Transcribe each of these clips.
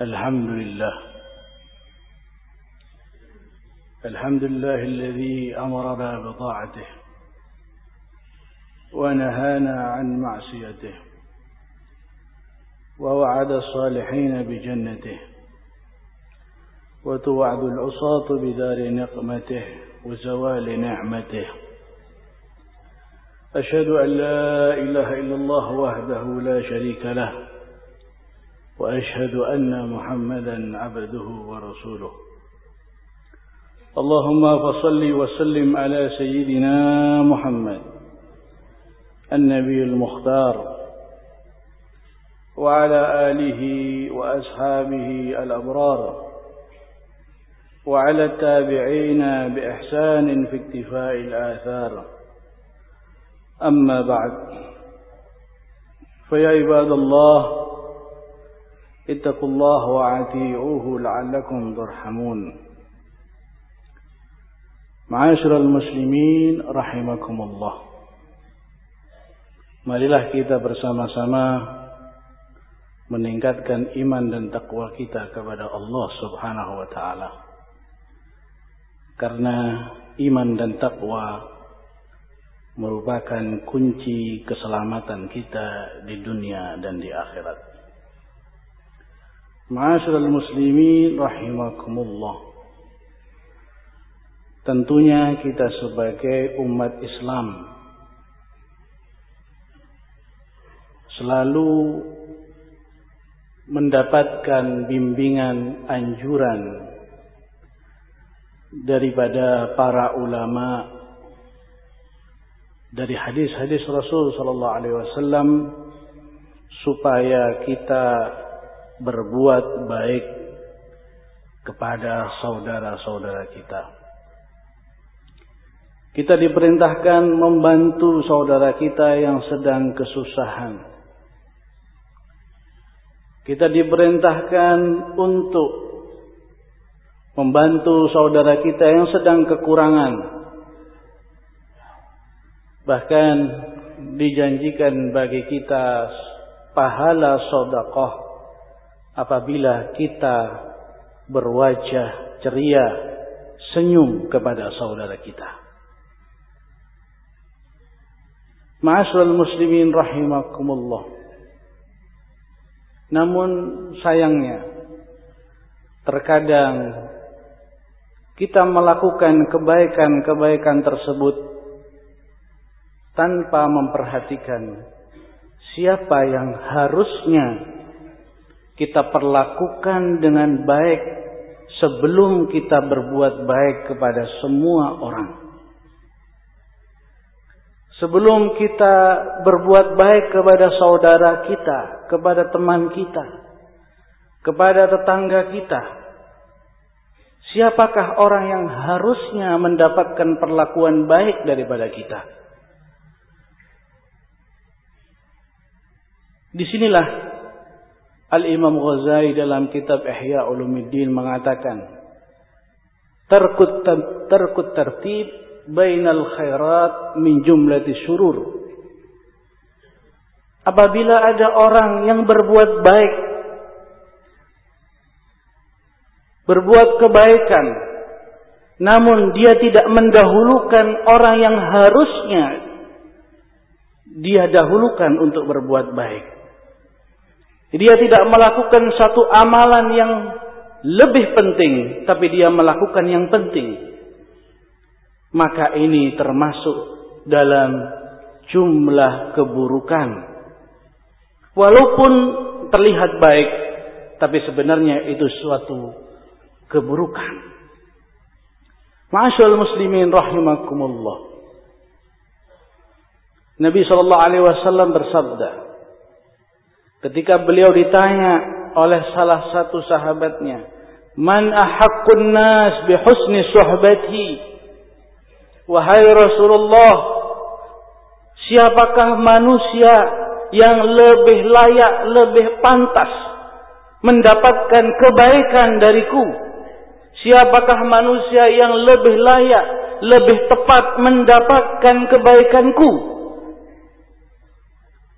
الحمد لله. الحمد لله الذي أمرنا بطاعته ونهانا عن معصيته ووعد الصالحين بجنته وتوعد العصاة بدار نقمته وزوال نعمته. أشهد أن لا إله إلا الله وحده لا شريك له وأشهد أن محمدا عبده ورسوله. اللهم فصل وسلم على سيدنا محمد النبي المختار وعلى آله وأصحابه الأبرار وعلى التابعين بإحسان في اكتفاء الآثار. أما بعد فيا عباد الله اتقوا الله وعتيعوه لعلكم ترحمون معاشر المسلمين رحمكم الله Marilah kita bersama-sama meningkatkan iman dan takwa kita kepada Allah Subhanahu wa taala. Karena iman dan takwa merupakan kunci keselamatan kita di dunia dan di akhirat. Ma'asyiral muslimin rahimakumullah. Tentunya kita sebagai umat Islam selalu mendapatkan bimbingan anjuran daripada para ulama dari hadis-hadis Rasul sallallahu alaihi wasallam supaya kita berbuat baik kepada saudara-saudara kita. Kita diperintahkan membantu saudara kita yang sedang kesusahan. Kita diperintahkan untuk membantu saudara kita yang sedang kekurangan Bahkan dijanjikan bagi kita pahala sodakoh apabila kita berwajah ceria, senyum kepada saudara kita. Ma'asyiral muslimin rahimakumullah. Namun sayangnya terkadang kita melakukan kebaikan-kebaikan tersebut tanpa memperhatikan siapa yang harusnya kita perlakukan dengan baik sebelum kita berbuat baik kepada semua orang. Sebelum kita berbuat baik kepada saudara kita, kepada teman kita, kepada tetangga kita, siapakah orang yang harusnya mendapatkan perlakuan baik daripada kita? Di sinilah Al-Imam Ghazali dalam kitab Ihya Ulumuddin mengatakan terkut terkut tertib bainal khairat min jumlati syurur. Apabila ada orang yang berbuat baik berbuat kebaikan namun dia tidak mendahulukan orang yang harusnya dia dahulukan untuk berbuat baik dia tidak melakukan satu amalan yang lebih penting, tapi dia melakukan yang penting. Maka ini termasuk dalam jumlah keburukan. Walaupun terlihat baik, tapi sebenarnya itu suatu keburukan. Ma'asyal muslimin rahimakumullah. Nabi sallallahu alaihi wasallam bersabda, Ketika beliau ditanya oleh salah satu sahabatnya, "Man ahaqqun nas bi husni suhbati?" Wahai Rasulullah, siapakah manusia yang lebih layak, lebih pantas mendapatkan kebaikan dariku? Siapakah manusia yang lebih layak, lebih tepat mendapatkan kebaikanku?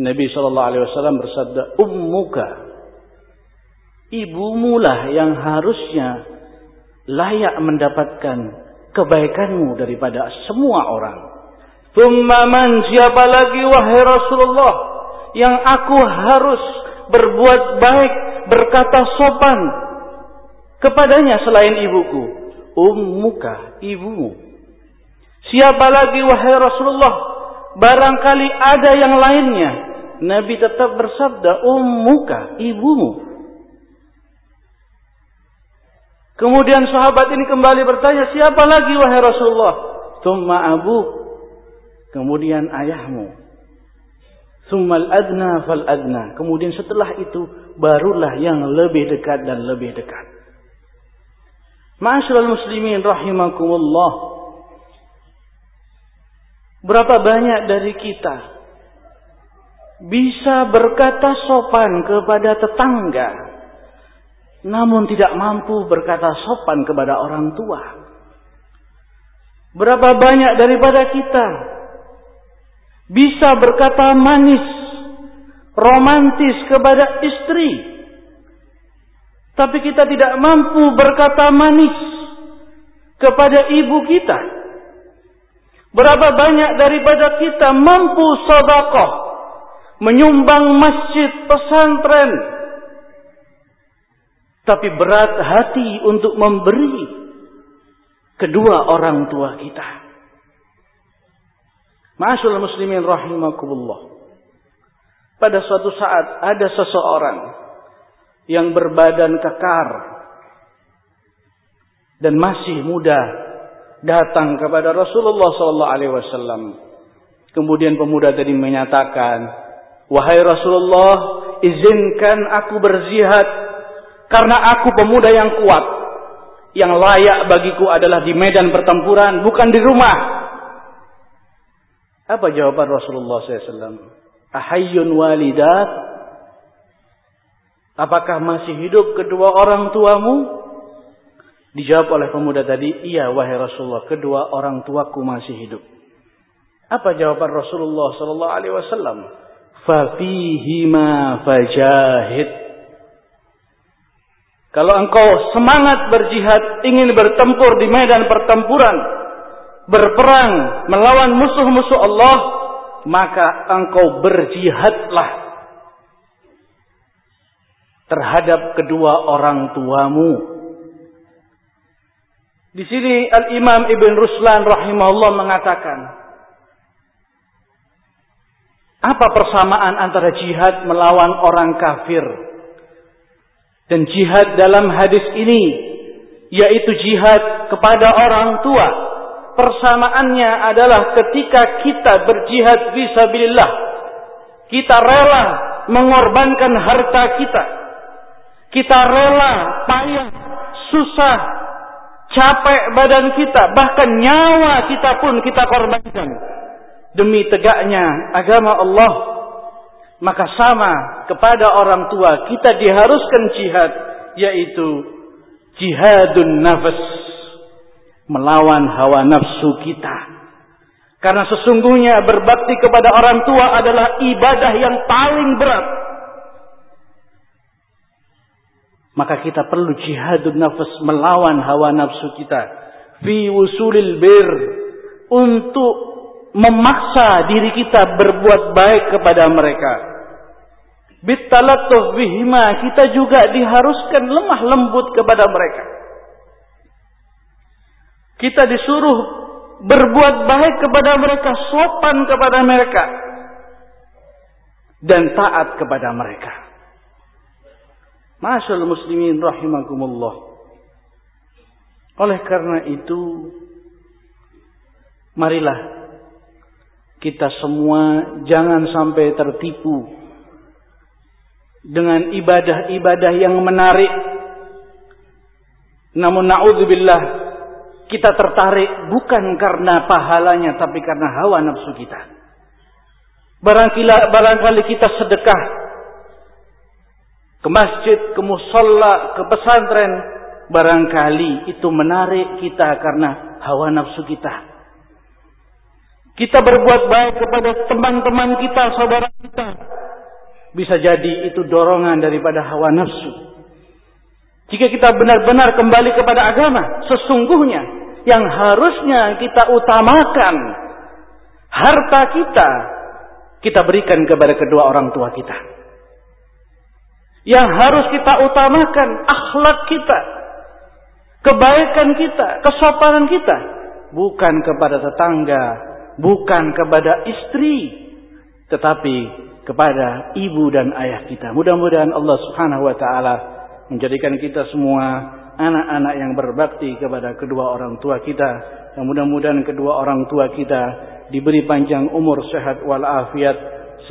Nabi Shallallahu Alaihi Wasallam bersabda, ummuka. Ibumu lah yang harusnya layak mendapatkan kebaikanmu daripada semua orang. Thumma siapa lagi wahai Rasulullah yang aku harus berbuat baik, berkata sopan kepadanya selain ibuku. Ummuka, ibumu. Siapa lagi wahai Rasulullah? Barangkali ada yang lainnya. Nabi tetap bersabda, ummuka, ibumu. Kemudian sahabat ini kembali bertanya, siapa lagi wahai Rasulullah? Tumma abu. Kemudian ayahmu. Summal adna fal adna. Kemudian setelah itu barulah yang lebih dekat dan lebih dekat. Ma'asyiral muslimin rahimakumullah. Berapa banyak dari kita bisa berkata sopan kepada tetangga namun tidak mampu berkata sopan kepada orang tua. Berapa banyak daripada kita bisa berkata manis, romantis kepada istri, tapi kita tidak mampu berkata manis kepada ibu kita. Berapa banyak daripada kita mampu sodakoh, menyumbang masjid, pesantren, tapi berat hati untuk memberi kedua orang tua kita. Masyaallah muslimin rahimakumullah. Pada suatu saat ada seseorang yang berbadan kekar dan masih muda datang kepada Rasulullah sallallahu alaihi wasallam. Kemudian pemuda tadi menyatakan, "Wahai Rasulullah, izinkan aku berzihad karena aku pemuda yang kuat. Yang layak bagiku adalah di medan pertempuran, bukan di rumah. Apa jawaban Rasulullah SAW? Ahayyun walidat? Apakah masih hidup kedua orang tuamu? Dijawab oleh pemuda tadi, iya wahai Rasulullah, kedua orang tuaku masih hidup. Apa jawaban Rasulullah wasallam? Fa fihima fajahid. Kalau engkau semangat berjihad, ingin bertempur di medan pertempuran, berperang melawan musuh-musuh Allah, maka engkau berjihadlah terhadap kedua orang tuamu. Di sini Al-Imam Ibn Ruslan rahimahullah mengatakan, apa persamaan antara jihad melawan orang kafir dan jihad dalam hadis ini yaitu jihad kepada orang tua. Persamaannya adalah ketika kita berjihad visabilillah. Kita rela mengorbankan harta kita. Kita rela payah, susah, capek badan kita, bahkan nyawa kita pun kita korbankan demi tegaknya agama Allah maka sama kepada orang tua kita diharuskan jihad yaitu jihadun nafas melawan hawa nafsu kita. Karena sesungguhnya berbakti kepada orang tua adalah ibadah yang paling berat. Maka kita perlu jihadun nafas melawan hawa nafsu kita. Fi wusulil bir untuk memaksa diri kita berbuat baik kepada mereka Bitalatuh bihima kita juga diharuskan lemah lembut kepada mereka. Kita disuruh berbuat baik kepada mereka, sopan kepada mereka dan taat kepada mereka. Masyaallah muslimin rahimakumullah. Oleh karena itu marilah kita semua jangan sampai tertipu dengan ibadah-ibadah yang menarik. Namun na'udzubillah kita tertarik bukan karena pahalanya tapi karena hawa nafsu kita. Barangkali, barangkali kita sedekah ke masjid, ke musola, ke pesantren, barangkali itu menarik kita karena hawa nafsu kita. Kita berbuat baik kepada teman-teman kita, saudara kita, bisa jadi itu dorongan daripada hawa nafsu. Jika kita benar-benar kembali kepada agama, sesungguhnya yang harusnya kita utamakan harta kita kita berikan kepada kedua orang tua kita. Yang harus kita utamakan akhlak kita, kebaikan kita, kesopanan kita, bukan kepada tetangga, bukan kepada istri, tetapi kepada ibu dan ayah kita. Mudah-mudahan Allah Subhanahu wa taala menjadikan kita semua anak-anak yang berbakti kepada kedua orang tua kita. Dan mudah-mudahan kedua orang tua kita diberi panjang umur sehat walafiat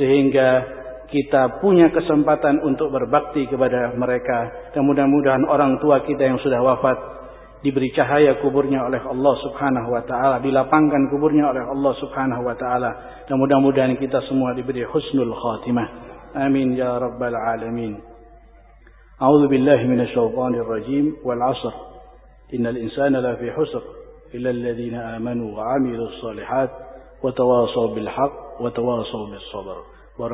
sehingga kita punya kesempatan untuk berbakti kepada mereka dan mudah-mudahan orang tua kita yang sudah wafat diberi cahaya kuburnya oleh Allah Subhanahu wa taala, dilapangkan kuburnya oleh Allah Subhanahu wa taala dan mudah-mudahan kita semua diberi husnul khatimah. Amin ya rabbal alamin. A'udzu billahi minasy rajim wal 'asr. Innal insana lafi husr illa alladhina amanu wa 'amilus shalihat wa tawasaw bil haqq wa tawasaw bis sabr. Wa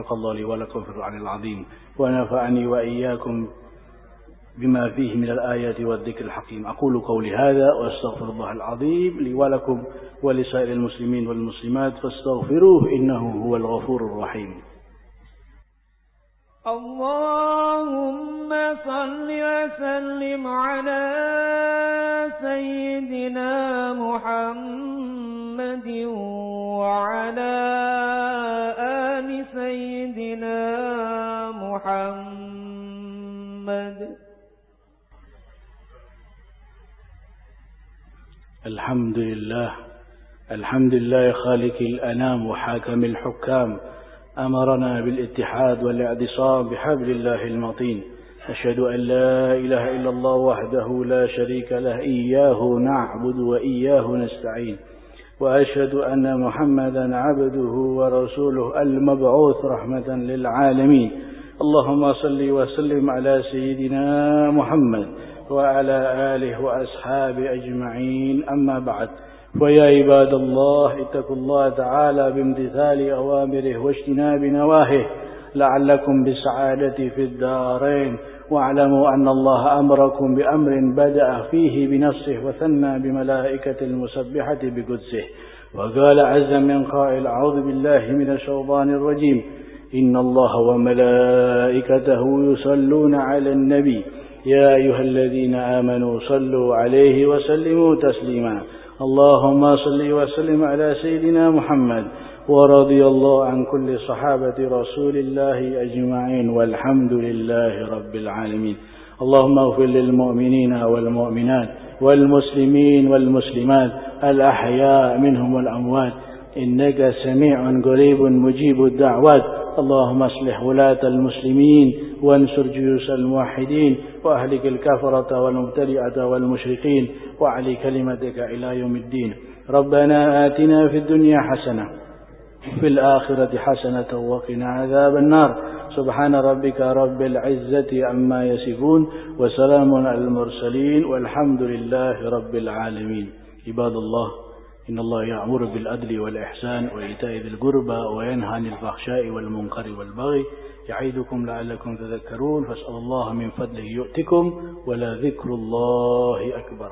lakum fil 'alil 'azim wa nafa'ani wa iyyakum بما فيه من الآيات والذكر الحكيم. أقول قولي هذا وأستغفر الله العظيم لي ولكم ولسائر المسلمين والمسلمات فاستغفروه إنه هو الغفور الرحيم. اللهم صل وسلم على سيدنا محمد وعلى الحمد لله. الحمد لله خالق الأنام وحاكم الحكام. أمرنا بالاتحاد والاعتصام بحبل الله المطين أشهد أن لا إله إلا الله وحده لا شريك له. إياه نعبد وإياه نستعين. وأشهد أن محمدا عبده ورسوله المبعوث رحمة للعالمين. اللهم صل وسلم على سيدنا محمد وعلى آله وأصحابه أجمعين. أما بعد ويا عباد الله اتقوا الله تعالى بامتثال أوامره واجتناب نواهيه لعلكم بالسعادة في الدارين. واعلموا أن الله أمركم بأمر بدأ فيه بنفسه وثنى بملائكة المسبحة بقدسه. وقال عز من قائل أعوذ بالله من الشيطان الرجيم. إن الله وملائكته يصلون على النبي يا أيها الذين آمنوا صلوا عليه وسلموا تسليما. اللهم صل وسلم على سيدنا محمد ورضي الله عن كل صحابة رسول الله أجمعين. والحمد لله رب العالمين. اللهم اغفر للمؤمنين والمؤمنات والمسلمين والمسلمات. الأحياء منهم والأموات. إنك سميع قريب مجيب الدعوات. اللهم اصلح ولاة المسلمين وانصر جيوش الموحدين وأهلك الكفرة والمبتدعة والمشركين وعلي كلمتك إلى يوم الدين. ربنا آتنا في الدنيا حسنة في الآخرة حسنة وقنا عذاب النار. سبحان ربك رب العزة عما يصفون وسلام على المرسلين والحمد لله رب العالمين. عباد الله إن الله يأمر بالعدل والإحسان وإيتاء ذي القربى وينهى عن الفحشاء والمنكر والبغي يعيدكم لعلكم تذكرون فاسأل الله من فضله يؤتكم ولا ذكر الله أكبر